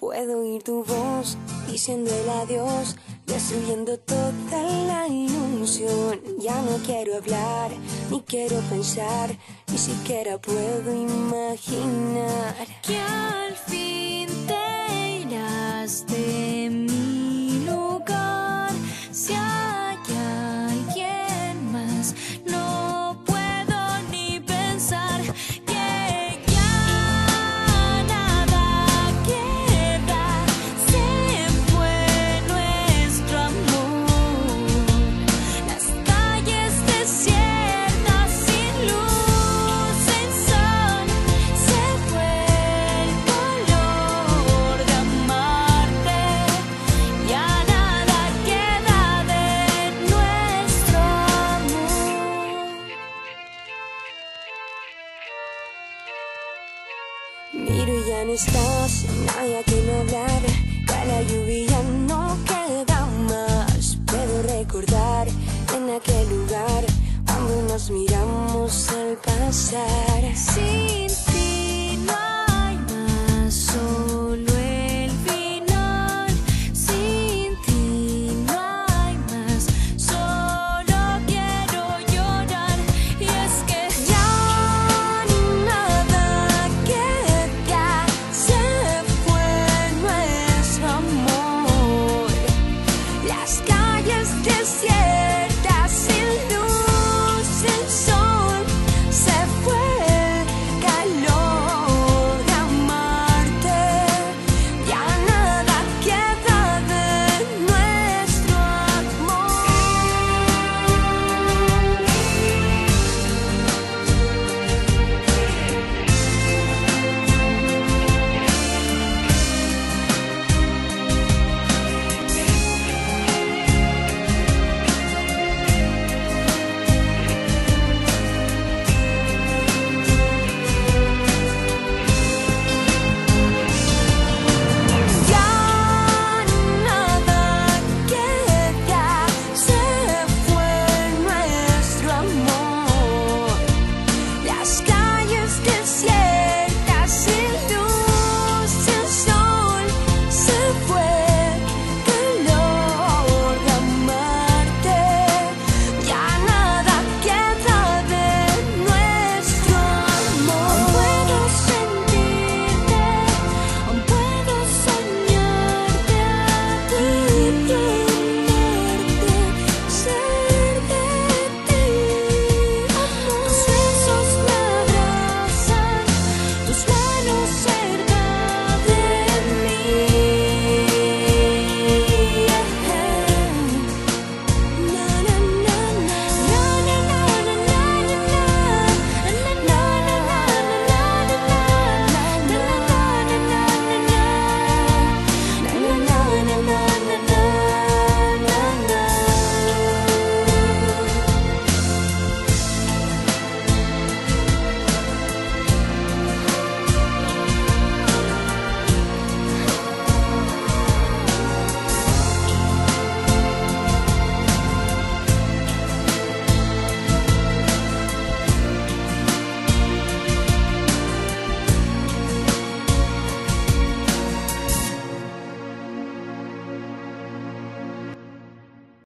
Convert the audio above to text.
Puedo oír tu voz diciendo el adiós, destruyendo toda la ilusión. Ya no quiero hablar, ni quiero pensar, ni siquiera puedo imaginar que al fin te irás no estás, nadie a quien hablar. Ya la lluvia no queda más. Puedo recordar en aquel lugar cuando nos miramos al pasar. Sin ti no hay más.